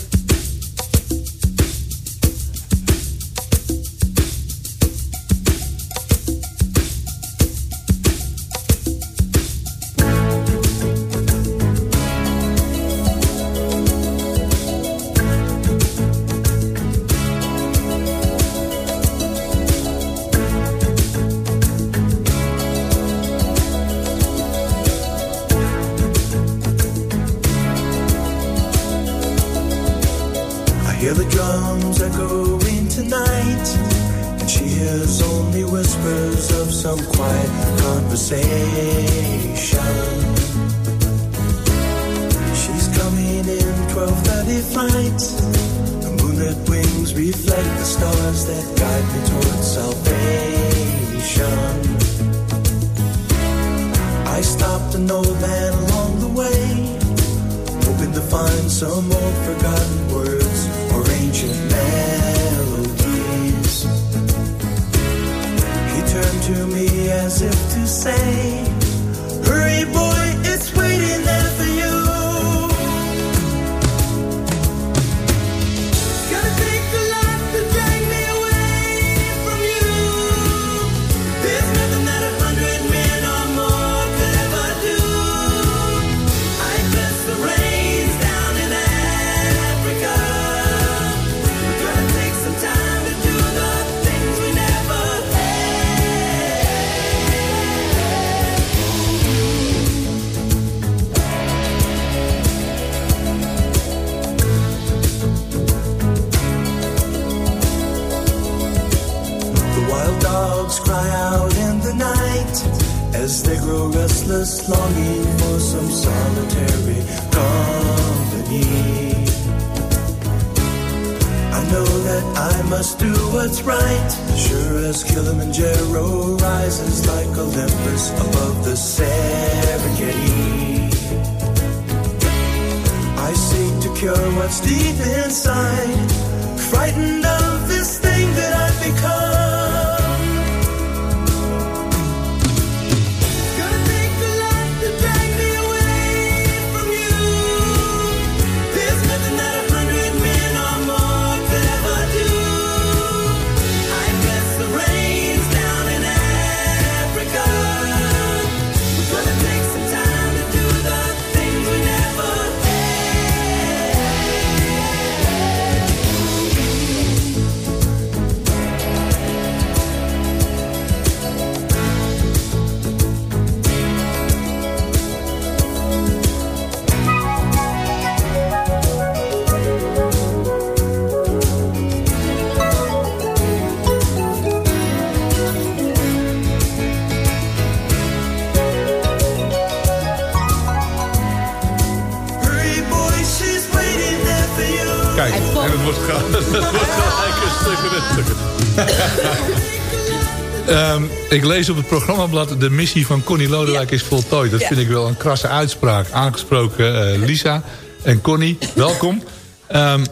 Ik lees op het programmablad... de missie van Connie Lodewijk is voltooid. Dat Ja. vind ik wel een krasse uitspraak. Aangesproken eh, Lisa en Connie, welkom. Ehm,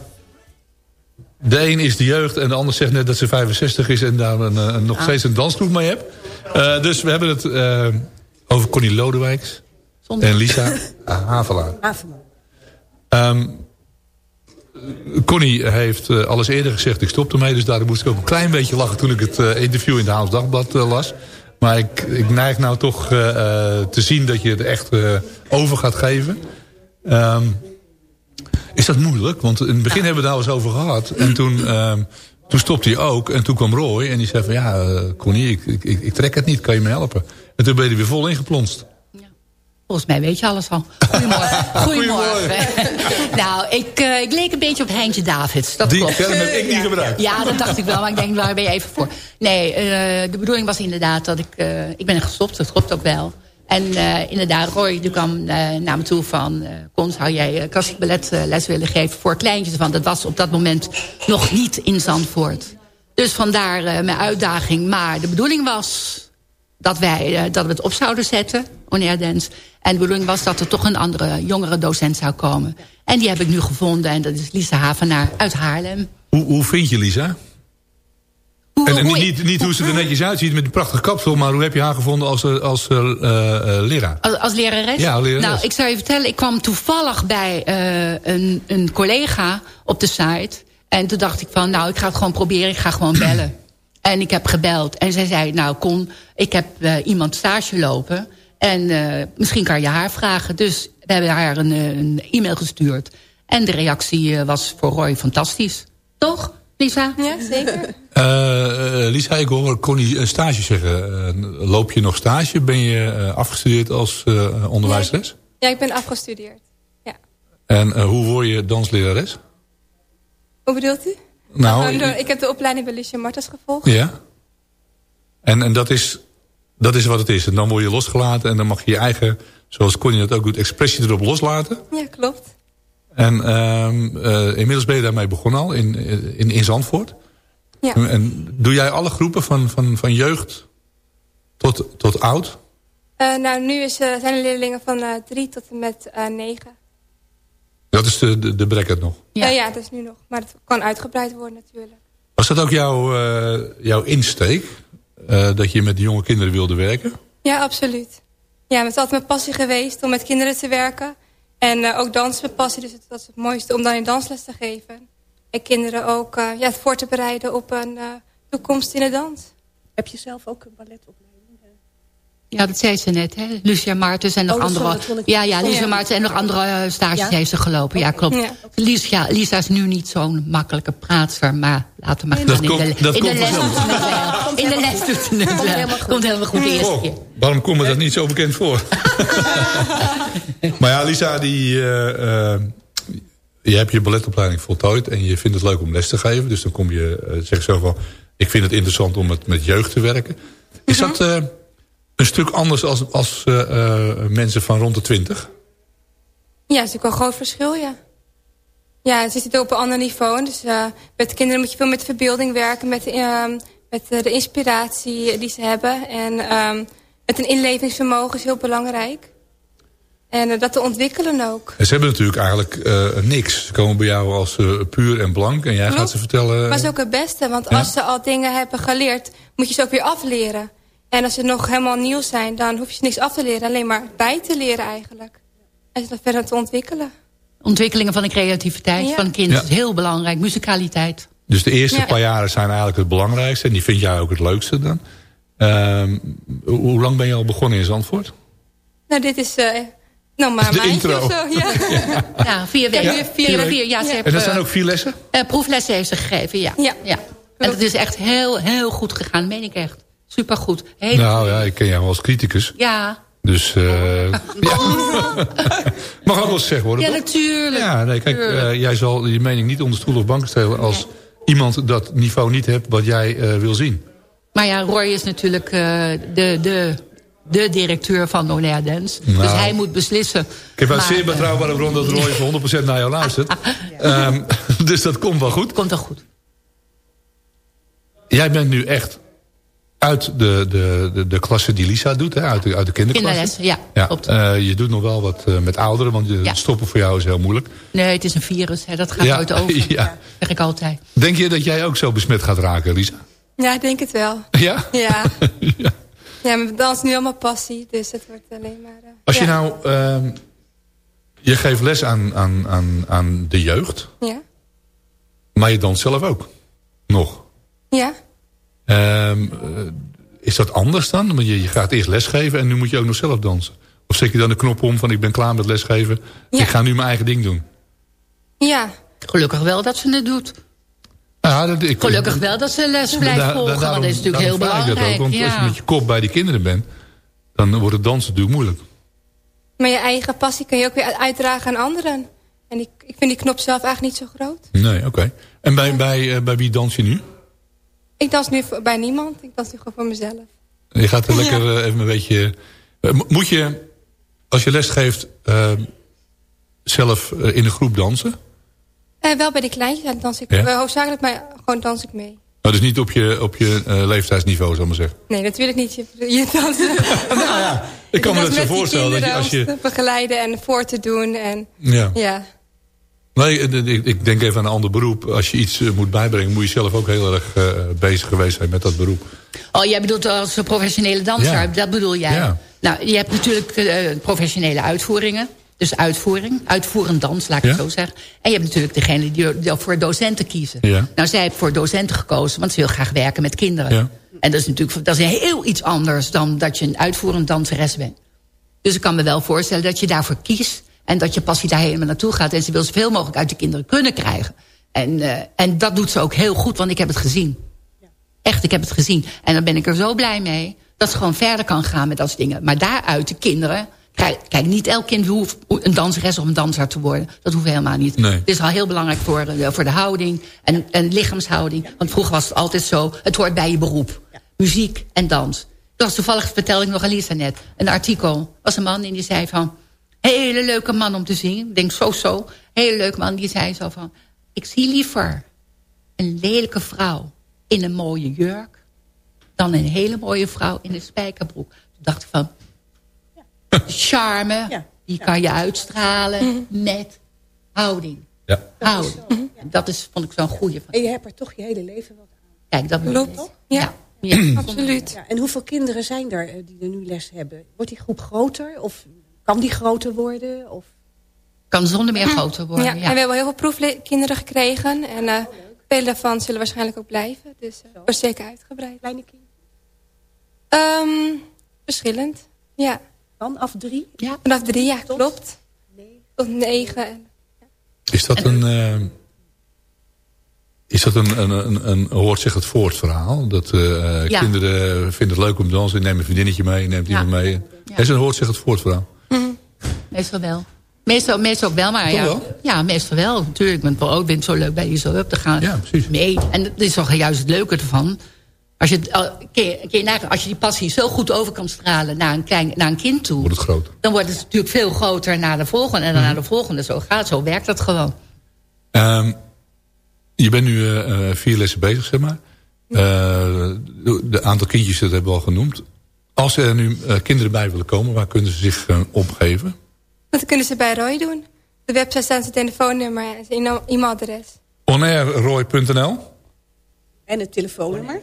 de een is de jeugd en de ander zegt net dat ze 65 is... en daar een, eh, nog steeds een dansgroep mee hebt. Eh, dus we hebben het over Connie Lodewijks en Lisa Havelaar. Havenman. Ehm, Connie heeft eh, alles eerder gezegd, ik stop ermee. Dus daarom moest ik ook een klein beetje lachen toen ik het eh, interview in het Haals Dagblad eh, las. Maar ik, ik neig nou toch te zien dat je het echt over gaat geven. Ehm, is dat moeilijk? Want in het begin hebben we het daar eens over gehad. En toen, ehm, toen stopte hij ook. En toen kwam Roy en die zei van... Ja, Connie, ik, ik, ik, ik trek het niet. Kan je me helpen? En toen ben je er weer vol ingeplonst. Volgens mij weet je alles al. Goedemorgen. Goedemorgen. nou, ik, eh, ik leek een beetje op Heintje Davids. Dat Die klopt. term heb ik niet gebruikt. Ja, dat dacht ik wel, maar ik denk, daar ben je even voor. Nee, eh, de bedoeling was inderdaad dat ik... eh, ik ben gestopt, dat klopt ook wel. En inderdaad, Roy die kwam naar me toe van... Kon, zou jij klassiek balletles willen geven voor kleintjes? Want dat was op dat moment nog niet in Zandvoort. Dus vandaar mijn uitdaging. Maar de bedoeling was dat, wij, eh, dat we het op zouden zetten, On Air Dance. En de bedoeling was dat er toch een andere, jongere docent zou komen. En die heb ik nu gevonden en dat is Lisa Havenaar uit Haarlem. Hoe, hoe vind je Lisa? en en niet, niet, niet hoe ze er netjes uitziet met een prachtig kapsel... maar hoe heb je haar gevonden als, eh, als eh, leraar? Als, als lerares? Ja, lerares. Nou, ik zou je vertellen, ik kwam toevallig bij een, een collega op de site. En toen dacht ik van, nou, ik ga het gewoon proberen. Ik ga gewoon bellen. En ik heb gebeld. En zij zei, nou, Kon, ik heb eh, iemand stage lopen. En eh, misschien kan je haar vragen. Dus we hebben haar een, eh, een e-mail gestuurd. En de reactie eh, was voor Roy fantastisch. Toch, Lisa? Ja, zeker. Lisa, ik hoor Connie stage zeggen. Eh, loop je nog stage? Ben je eh, afgestudeerd als eh, onderwijsles? Ja, ik ben afgestudeerd. En eh, hoe word je danslerares? Hoe bedoelt u? Nou, ik heb de opleiding bij Lucia Martens gevolgd. Ja. En, en dat, is, dat is wat het is. En dan word je losgelaten en dan mag je je eigen, zoals Connie dat ook doet, expressie erop loslaten. Ja, klopt. En ehm, eh, inmiddels ben je daarmee begonnen al in, in, in Zandvoort. Ja. En doe jij alle groepen van, van, van jeugd tot, tot oud? Eh, nou, nu is, eh, zijn de leerlingen van drie tot en met negen. Dat is de, de, de bracket nog. Ja. ja, dat is nu nog. Maar het kan uitgebreid worden natuurlijk. Was dat ook jouw, eh, jouw insteek? eh, dat je met de jonge kinderen wilde werken? Ja, absoluut. Ja, het is altijd mijn passie geweest om met kinderen te werken. En eh, ook dansen mijn passie, dus het, dat is het mooiste om dan in dansles te geven. En kinderen ook eh, ja, voor te bereiden op een eh, toekomst in de dans. Heb je zelf ook een balletopleiding? Ja, dat zei ze net, hè? Lucia Martens en nog Oh, dat andere... dat ik- ja, ja, Lucia Ja. Martens en nog andere eh, stages Ja? heeft ze gelopen. Ja, klopt. Ja. Lisa, Lisa is nu niet zo'n makkelijke praatster, maar laten we maar Dat gaan. komt- in de, dat in de komt les doet ze het wel. In de les doet ze het wel. Komt helemaal goed de eerste keer. Oh, waarom komt me dat niet zo bekend voor? maar ja, Lisa, die, eh, eh, je hebt je balletopleiding voltooid... en je vindt het leuk om les te geven. Dus dan kom je, zeg zo van... ik vind het interessant om met, met jeugd te werken. Is dat eh, een stuk anders als, als eh, eh, mensen van rond de twintig? Ja, dat is natuurlijk wel een groot verschil, ja. Ja, ze zitten op een ander niveau. Dus eh, met kinderen moet je veel met de verbeelding werken. Met, ehm, met de inspiratie die ze hebben. En ehm, met een inlevingsvermogen is heel belangrijk. En dat te ontwikkelen ook. En ze hebben natuurlijk eigenlijk niks. Ze komen bij jou als eh, puur en blank. En jij gaat ze vertellen... Maar dat is ook het beste. Want Ja. als ze al dingen hebben geleerd, moet je ze ook weer afleren. En als ze nog helemaal nieuw zijn, dan hoef je ze niks af te leren. Alleen maar bij te leren eigenlijk. En ze dan verder te ontwikkelen. Ontwikkelingen van de creativiteit Ja. van een kind Ja. is heel belangrijk. Musicaliteit. Dus de eerste Ja. paar jaren zijn eigenlijk het belangrijkste. En die vind jij ook het leukste dan. Ehm, hoe lang ben je al begonnen in Zandvoort? Nou, dit is eh nog maar De maandje intro. of zo. Ja. Ja, vier weken. Ja, vier Vier, ja, ze Ja. heeft, En dat zijn ook vier lessen? eh, proeflessen heeft ze gegeven, ja. Ja. ja. En het is echt heel, heel goed gegaan, meen ik echt. Supergoed. Heel Nou ja, ik ken jou als criticus. Ja, Dus eh ja. mag ook wel eens gezegd worden, ja toch? natuurlijk. Ja, nee, kijk, eh, jij zal je mening niet onder stoel of bank stellen... als iemand dat niveau niet hebt wat jij eh, wil zien. Maar ja, Roy is natuurlijk de, de, de directeur van Onea Dance. Nou. Dus hij moet beslissen. Ik heb Maar, zeer betrouwbare bron dat Roy voor 100% naar jou luistert. Ehm, dus dat komt wel goed. Komt wel goed. Jij bent nu echt uit de, de, de, de klasse die Lisa doet, hè? Uit, de, uit de kinderklasse. Kinderlessen, ja, Ja, klopt. eh, je doet nog wel wat eh, met ouderen, want je- Ja. stoppen voor jou is heel moeilijk. Nee, het is een virus. Hè. Dat gaat Ja, nooit over. ja. zeg ik altijd. Denk je dat jij ook zo besmet gaat raken, Lisa? ja, ik denk het wel. Ja? Ja, ja. ja mijn dans is nu allemaal passie. Dus het wordt alleen maar... eh, Als je ja. nou... ehm, je geeft les aan, aan, aan, aan de jeugd. Ja. Maar je danst zelf ook. Nog. Ja. Ehm, eh, is dat anders dan? Want je, je gaat eerst lesgeven en nu moet je ook nog zelf dansen. Of zet je dan de knop om van ik ben klaar met lesgeven. Ja. Ik ga nu mijn eigen ding doen. Ja. Gelukkig wel dat ze het doet. Ja, dat, ik, Gelukkig wel dat ze les blijft volgen. want dat is natuurlijk heel belangrijk. Ook, want als je met je kop bij die kinderen bent... dan wordt het dansen natuurlijk moeilijk. Maar je eigen passie kun je ook weer uitdragen aan anderen. En ik, ik vind die knop zelf eigenlijk niet zo groot. Nee, oké. En bij, bij, eh, bij wie dans je nu? Ik dans nu voor- bij niemand. Ik dans nu gewoon voor mezelf. Je gaat er lekker eh, even een beetje... eh, mo- moet je, als je les geeft, eh, zelf eh, in een groep dansen? Wel bij die kleintjes dan dans ik Ja? hoofdzakelijk, maar gewoon dans ik mee. Nou, dus niet op je, op je leeftijdsniveau, zal ik maar zeggen. Nee, natuurlijk niet. Je, je dansen. Ik kan me dat zo voorstellen. Dat je, als je, begeleiden en voor te doen. En, ja. ja. Nee, eh, ik, ik denk even aan een ander beroep. Als je iets eh, moet bijbrengen, moet je zelf ook heel erg eh, bezig geweest zijn met dat beroep. Oh, jij bedoelt als een professionele danser, Ja. dat bedoel jij? Ja. Nou, je hebt natuurlijk professionele uitvoeringen. Dus uitvoering, uitvoerend dans, laat ik het zo zeggen. En je hebt natuurlijk degene die, die voor docenten kiezen. Nou, zij heeft voor docenten gekozen, want ze wil graag werken met kinderen. En dat is natuurlijk dat is heel iets anders dan dat je een uitvoerend danseres bent. Dus ik kan me wel voorstellen dat je daarvoor kiest... en dat je passie daar helemaal naartoe gaat... en ze wil zoveel mogelijk uit de kinderen kunnen krijgen. En, eh, en dat doet ze ook heel goed, want ik heb het gezien. Echt, ik heb het gezien. En dan ben ik er zo blij mee dat ze gewoon verder kan gaan met dat soort dingen. Maar daaruit de kinderen... Kijk, kijk, niet elk kind hoeft een danseres of een danser te worden. Dat hoeft helemaal niet. Nee. Het is al heel belangrijk voor, eh, voor de houding en, en lichaamshouding. Want vroeger was het altijd zo, het hoort bij je beroep. Muziek en dans. Dat was toevallig, vertelde ik nog aan Lisa net, een artikel. was een man en die zei van... hele leuke man om te zien. Ik denk zo zo. Hele leuke man, die zei zo van... ik zie liever een lelijke vrouw in een mooie jurk... dan een hele mooie vrouw in een spijkerbroek. Toen dacht ik van... charme, die kan je uitstralen met houding. Ja. Houding. En Dat is, vond ik zo'n goeie. Van. En je hebt er toch je hele leven wat aan. Kijk, dat Klopt. Ja, Ja. absoluut. Ja, en hoeveel kinderen zijn er eh, die er nu les hebben? Wordt die groep groter? Of kan die groter worden? Of... Kan zonder meer groter worden. Ja, Ja, en we hebben heel veel proefkinderen gekregen. En eh vele daarvan zullen waarschijnlijk ook blijven. Dus eh wordt zeker uitgebreid. Kleine kinderen? Ehm, verschillend. Ja. Vanaf drie? Ja. Vanaf drie, ja, klopt. Tot negen. En, Is dat een... is dat een, een, een, een hoort zich het voort verhaal? Dat eh, Ja. kinderen vinden het leuk om te dansen. Neem een vriendinnetje mee, neemt Ja. iemand mee. Ja. Is een hoort zich het voort verhaal? Meestal wel. Meestal, meestal ook wel, maar Toch ja. wel? Ja, meestal wel. Natuurlijk, want oh, ik vind het zo leuk bij je zo up te gaan. Ja, precies. Nee, en dat is toch juist het leuke ervan. Als je, kun je, nagaan, als je die passie zo goed over kan stralen naar een, klein, naar een kind toe... Wordt het groot. dan wordt het natuurlijk veel groter naar de volgende en dan naar de volgende. Zo gaat, zo werkt dat gewoon. Ehm, je bent nu eh, eh, vier lessen bezig, zeg maar. De, de aantal kindjes, dat hebben we al genoemd. Als er nu eh, kinderen bij willen komen, waar kunnen ze zich eh, opgeven? dat kunnen ze bij Roy doen. De website staat zijn telefoonnummer en zijn e-mailadres. onairroy.nl En het telefoonnummer?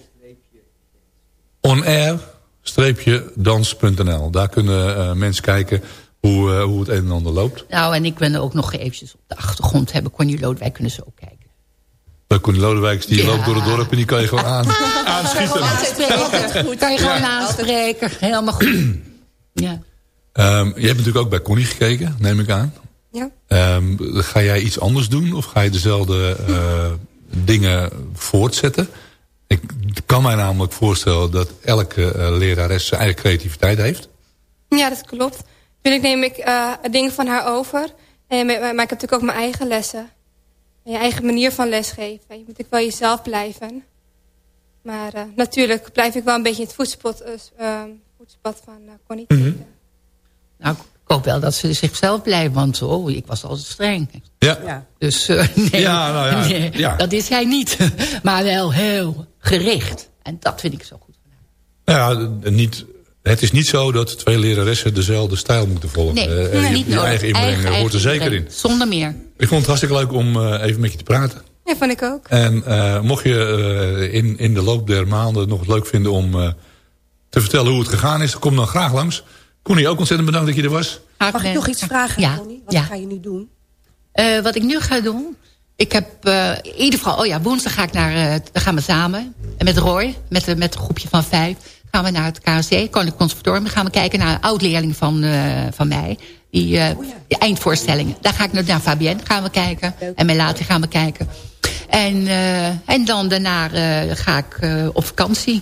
onair-dans.nl Daar kunnen eh, mensen kijken hoe, eh, hoe het een en ander loopt. Nou, en ik ben ook nog eventjes op de achtergrond hebben. Connie Lodewijk kunnen ze ook kijken. Bij Connie Lodewijks, die Ja. loopt door het dorp en die kan je gewoon aan, aanschieten. Goed, kan je gewoon aanspreken. Helemaal goed. Ja. Ehm, je hebt natuurlijk ook bij Connie gekeken, neem ik aan. Ja. Ehm, ga jij iets anders doen of ga je dezelfde eh, dingen voortzetten? Ik kan mij namelijk voorstellen dat elke eh, lerares zijn eigen creativiteit heeft. Ja, dat klopt. Natuurlijk neem ik eh dingen van haar over. En, maar maar ik heb natuurlijk ook mijn eigen lessen. En je eigen manier van lesgeven. Je moet natuurlijk wel jezelf blijven. Maar eh, natuurlijk blijf ik wel een beetje in het voetspot, eh, eh, voetspad van eh Connie. Nou, ik hoop wel dat ze zichzelf blijven. Want oh, ik was altijd streng. Ja. Ja. Dus eh, nee, Ja, nou ja, nee, ja. dat is hij niet. Maar wel heel gericht. En dat vind ik zo goed. Nou ja, niet, het is niet zo dat twee leraressen dezelfde stijl moeten volgen. Nee, Eh, nee, je, niet je nodig. eigen inbreng hoort er zeker inbreng. in. Zonder meer. Ik vond het hartstikke leuk om eh, even met je te praten. Ja, vond ik ook. En eh, mocht je eh, in, in de loop der maanden nog het leuk vinden om eh, te vertellen hoe het gegaan is, kom dan graag langs. Connie, ook ontzettend bedankt dat je er was. Mag ik nog iets vragen, Ja, Connie? Wat ja. ga je nu doen? Eh, wat ik nu ga doen... Ik heb eh, in ieder geval... Oh ja, woensdag ga ik naar... eh, dan gaan we samen. En met Roy, met, de- met een groepje van vijf... gaan we naar het KNC, Koninklijk Conservatorium. Gaan we kijken naar een oud-leerling van, eh, van mij. Die, eh die eindvoorstellingen. Daar ga ik naar, naar Fabienne gaan we kijken. En Melati gaan we kijken. En, eh, en dan daarna eh, ga ik eh, op vakantie.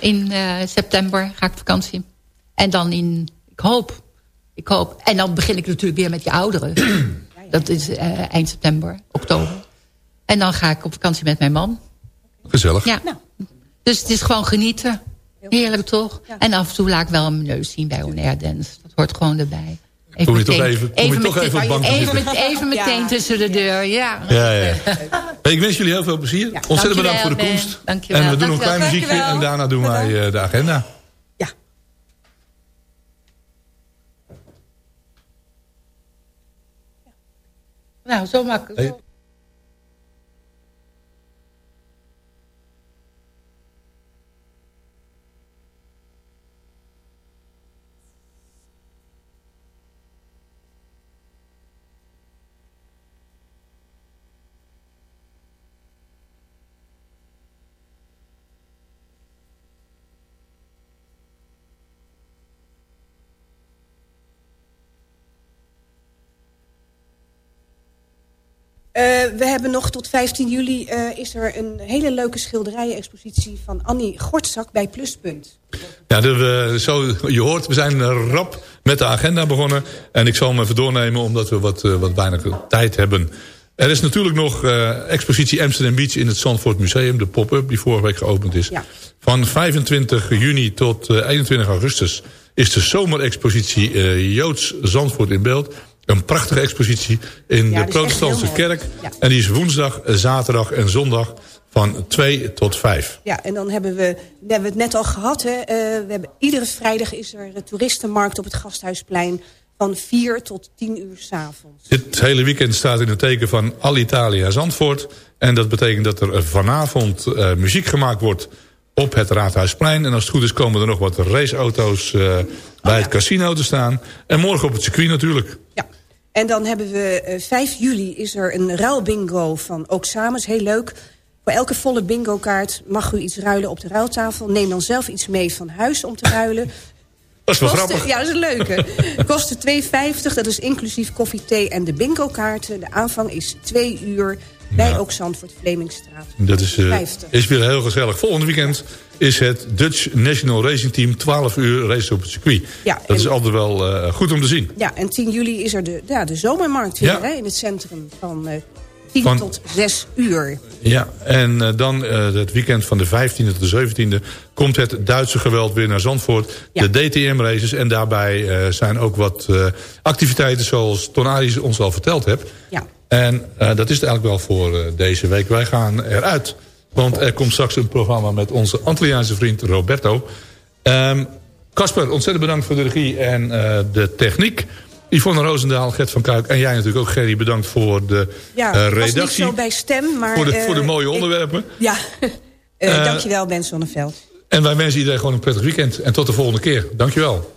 in eh, september ga ik op vakantie. En dan in... Ik hoop. Ik hoop. En dan begin ik natuurlijk weer met die ouderen. Dat is eh, eind september, oktober. En dan ga ik op vakantie met mijn man. Gezellig. Ja. Dus het is gewoon genieten. Heerlijk toch? En af en toe laat ik wel een neus zien bij On Air Dance. Dat hoort gewoon erbij. Kom je toch even- kom je toch meteen- even op bank even, met- even meteen tussen de deur, ja. Ja, ja. Hey, ik wens jullie heel veel plezier. Ontzettend bedankt voor de komst. Dankjewel. En we doen nog een klein Dankjewel. muziekje en daarna doen wij eh, de agenda. Nou, zo makkelijk. We hebben nog tot 15 juli eh, is er een hele leuke schilderijen-expositie van Annie Gortzak bij Pluspunt. Ja, zo, je hoort, we zijn eh, rap met de agenda begonnen. En ik zal hem even doornemen omdat we wat, eh, wat weinig tijd hebben. Er is natuurlijk nog eh, expositie Amsterdam Beach in het Zandvoort Museum. De pop-up die vorige week geopend is. Van 25 juni tot eh, 21 augustus is de zomerexpositie eh, Joods Zandvoort in beeld. Een prachtige expositie in Ja, de protestantse kerk. Ja. En die is woensdag, eh, zaterdag en zondag van 2 tot 5. Ja, en dan hebben we, we hebben het net al gehad. Hè, eh, we hebben, iedere vrijdag is er een toeristenmarkt op het Gasthuisplein van 4 tot 10 uur s'avonds. Dit hele weekend staat in het teken van Alitalia Zandvoort. En dat betekent dat er vanavond eh, muziek gemaakt wordt op het Raadhuisplein. En als het goed is komen er nog wat raceauto's eh, bij het casino te staan. En morgen op het circuit natuurlijk. En dan hebben we eh, 5 juli is er een ruilbingo van Ook Samens. Heel leuk. Voor elke volle bingo kaart mag u iets ruilen op de ruiltafel. Neem dan zelf iets mee van huis om te ruilen. Dat is wel Kosten- grappig. Ja, dat is een leuke. Kosten 2,50. Dat is inclusief koffie, thee en de bingo kaarten. De aanvang is 2 uur bij Ook Zandvoort Vlemingstraat. Dat is, eh, 50. is weer heel gezellig. Volgende weekend is het Dutch National Racing Team 12 uur race op het circuit. Ja, dat is altijd wel eh, goed om te zien. Ja, en 10 juli is er de, ja, de zomermarkt weer Ja. hè, in het centrum van eh 10 Van- tot 6 uur. Ja, en eh, dan eh, het weekend van de 15e tot de 17e... komt het Duitse geweld weer naar Zandvoort. De DTM-races. En daarbij eh, zijn ook wat eh, activiteiten zoals Ton Aries ons al verteld hebt. Ja. En eh, dat is het eigenlijk wel voor eh, deze week. Wij gaan eruit. Want er komt straks een programma met onze Antilliaanse vriend Roberto. Ehm, Casper, ontzettend bedankt voor de regie en eh, de techniek. Yvonne Roosendaal, Gert van Kuik en jij natuurlijk ook, Gerry, bedankt voor de Ja, eh, ik was niet redactie. zo bij stem, maar... voor, de, voor de mooie ik- onderwerpen. Ja, dankjewel Ben Zonneveld. En wij wensen iedereen gewoon een prettig weekend. En tot de volgende keer. Dankjewel.